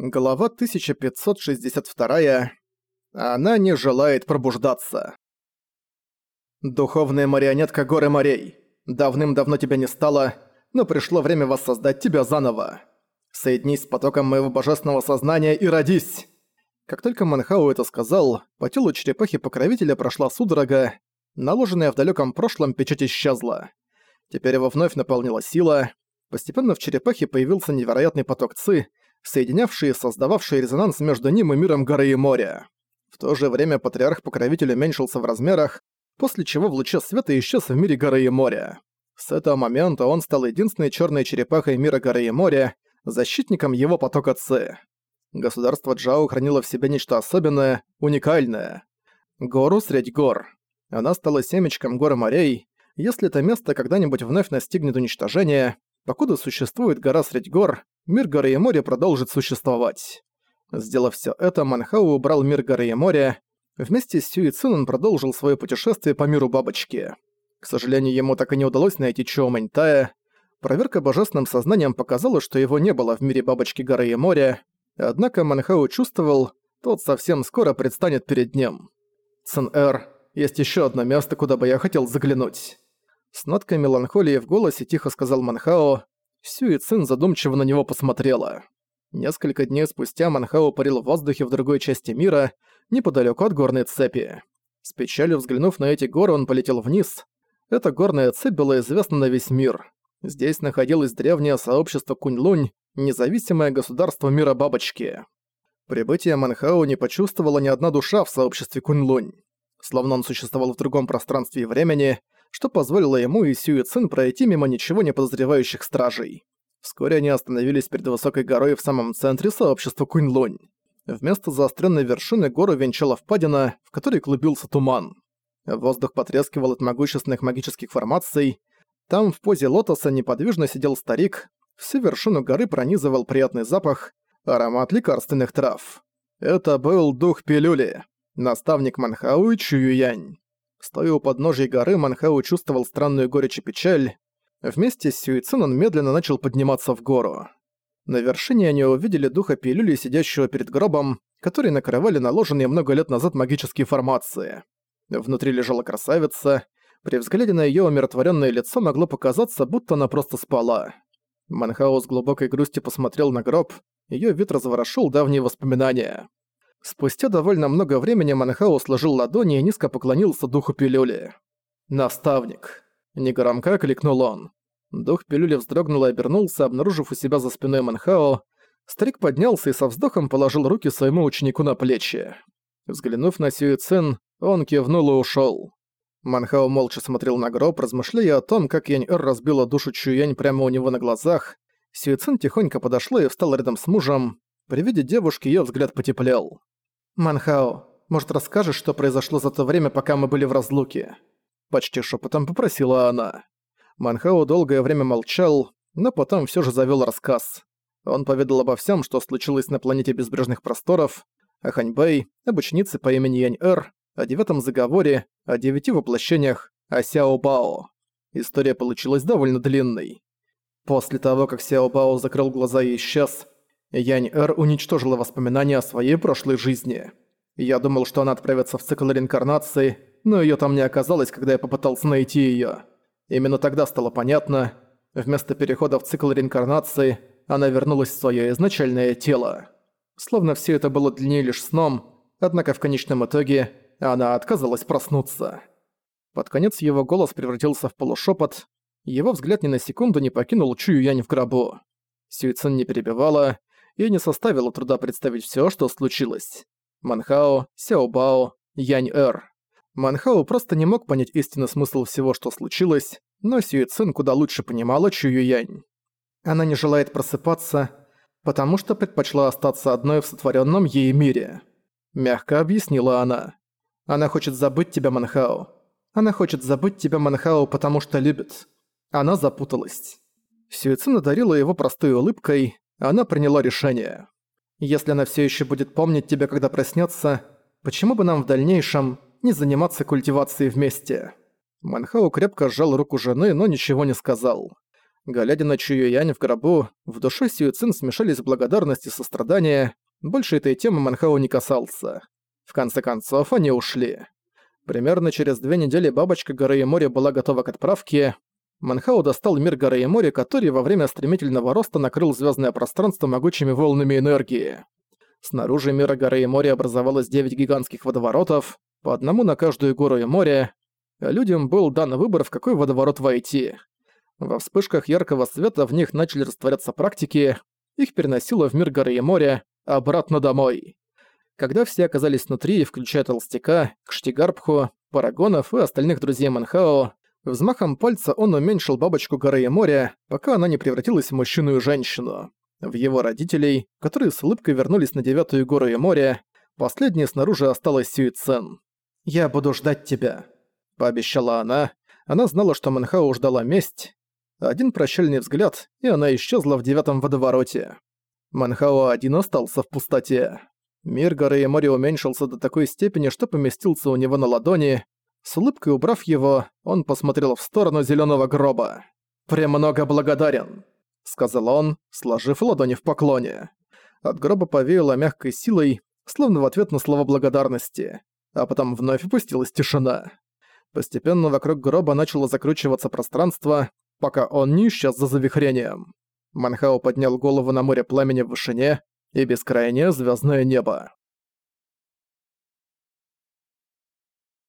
Глава 1562. Она не желает пробуждаться. Духовная марионетка горы морей. Давным-давно тебя не стало, но пришло время воссоздать тебя заново. Соединись с потоком моего божественного сознания и родись. Как только Манхау это сказал, по телу черепахи-покровителя прошла судорога, наложенная в далеком прошлом печать исчезла. Теперь его вновь наполнила сила. Постепенно в черепахе появился невероятный поток ци, соединявшие и создававшие резонанс между ним и миром горы и моря. В то же время патриарх-покровитель уменьшился в размерах, после чего в луче света исчез в мире горы и моря. С этого момента он стал единственной черной черепахой мира горы и моря, защитником его потока Ци. Государство Джао хранило в себе нечто особенное, уникальное. Гору средь гор. Она стала семечком горы морей. Если это место когда-нибудь вновь настигнет уничтожение, покуда существует гора средь гор, мир горы и моря продолжит существовать. Сделав все это, Манхау убрал мир горы и моря. Вместе с Сюи Цин он продолжил свое путешествие по миру бабочки. К сожалению, ему так и не удалось найти Чоу Мэньтая. Проверка божественным сознанием показала, что его не было в мире бабочки горы и моря, однако Манхау чувствовал, тот совсем скоро предстанет перед ним. «Цин-Эр, есть еще одно место, куда бы я хотел заглянуть». С ноткой меланхолии в голосе тихо сказал Манхао, Сюи Цин задумчиво на него посмотрела. Несколько дней спустя Манхао парил в воздухе в другой части мира, неподалеку от горной цепи. С печалью взглянув на эти горы, он полетел вниз. Эта горная цепь была известна на весь мир. Здесь находилось древнее сообщество Кунь-Лунь, независимое государство мира Бабочки. Прибытие Манхао не почувствовала ни одна душа в сообществе Кунь-Лунь. Словно он существовал в другом пространстве и времени, что позволило ему и Сюи Цин пройти мимо ничего не подозревающих стражей. Вскоре они остановились перед высокой горой в самом центре сообщества Кунь-Лунь. Вместо заостренной вершины гору венчала впадина, в которой клубился туман. Воздух потрескивал от могущественных магических формаций. Там в позе лотоса неподвижно сидел старик. Всю вершину горы пронизывал приятный запах, аромат лекарственных трав. Это был дух пилюли, наставник Манхау и Чуюянь. Стоя у подножия горы, Манхау чувствовал странную горечь и печаль. Вместе с Сюицин он медленно начал подниматься в гору. На вершине они увидели духа пилюли, сидящего перед гробом, который накрывали наложенные много лет назад магические формации. Внутри лежала красавица. При взгляде на её умиротворённое лицо могло показаться, будто она просто спала. Манхау с глубокой грустью посмотрел на гроб, её вид разворошил давние воспоминания. Спустя довольно много времени Манхау сложил ладони и низко поклонился духу пилюли. «Наставник!» – негромко кликнул он. Дух пилюли вздрогнул и обернулся, обнаружив у себя за спиной Манхао. Старик поднялся и со вздохом положил руки своему ученику на плечи. Взглянув на Сюи Цин, он кивнул и ушёл. Манхао молча смотрел на гроб, размышляя о том, как Янь-Эр разбила душу Чуянь прямо у него на глазах. Сюи Цин тихонько подошла и встала рядом с мужем. При виде девушки её взгляд потеплел. «Манхао, может, расскажешь, что произошло за то время, пока мы были в разлуке?» Почти шепотом попросила она. Манхао долгое время молчал, но потом все же завел рассказ. Он поведал обо всем, что случилось на планете Безбрежных Просторов, о Ханьбэй, об ученице по имени Янь-Эр, о девятом заговоре, о девяти воплощениях, о Сяо Бао. История получилась довольно длинной. После того, как Сяо Бао закрыл глаза и исчез, Янь-Эр уничтожила воспоминания о своей прошлой жизни. Я думал, что она отправится в цикл реинкарнации, но её там не оказалось, когда я попытался найти её. Именно тогда стало понятно, вместо перехода в цикл реинкарнации она вернулась в своё изначальное тело. Словно всё это было для неё лишь сном, однако в конечном итоге она отказалась проснуться. Под конец его голос превратился в полушепот, его взгляд ни на секунду не покинул Чую Янь в гробу. Сюйцин не перебивала, и не составило труда представить все, что случилось. Манхао, Сяобао, Янь-Эр. Манхао просто не мог понять истинный смысл всего, что случилось, но Сюи Цин куда лучше понимала Чую Янь. Она не желает просыпаться, потому что предпочла остаться одной в сотворенном ей мире. Мягко объяснила она. Она хочет забыть тебя, Манхао. Она хочет забыть тебя, Манхао, потому что любит. Она запуталась. Сюицин одарила его простой улыбкой, она приняла решение. Если она все еще будет помнить тебя, когда проснется, почему бы нам в дальнейшем не заниматься культивацией вместе? Манхау крепко сжал руку жены, но ничего не сказал. Глядя на Чую Янь в гробу, в душе Сью Цин смешались благодарность и сострадание. Больше этой темы Манхао не касался. В конце концов, они ушли. Примерно через две недели бабочка горы и моря была готова к отправке. Манхао достал мир горы и моря, который во время стремительного роста накрыл звездное пространство могучими волнами энергии. Снаружи мира горы и моря образовалось девять гигантских водоворотов, по одному на каждую гору и море. Людям был дан выбор, в какой водоворот войти. Во вспышках яркого света в них начали растворяться практики, их переносило в мир горы и моря, обратно домой. Когда все оказались внутри, включая Толстяка, Кштигарбху, Парагонов и остальных друзей Манхао, взмахом пальца он уменьшил бабочку горы и моря, пока она не превратилась в мужчину и женщину. В его родителей, которые с улыбкой вернулись на девятую гору и море, последней снаружи осталась Сюицен. «Я буду ждать тебя», — пообещала она. Она знала, что Манхао ждала месть, один прощальный взгляд, и она исчезла в девятом водовороте. Манхао один остался в пустоте. Мир горы и моря уменьшился до такой степени, что поместился у него на ладони. С улыбкой убрав его, он посмотрел в сторону зеленого гроба. «Премного благодарен», — сказал он, сложив ладони в поклоне. От гроба повеяло мягкой силой, словно в ответ на слова благодарности, а потом вновь опустилась тишина. Постепенно вокруг гроба начало закручиваться пространство, пока он не исчез за завихрением. Манхао поднял голову на море пламени в вышине и бескрайнее звездное небо.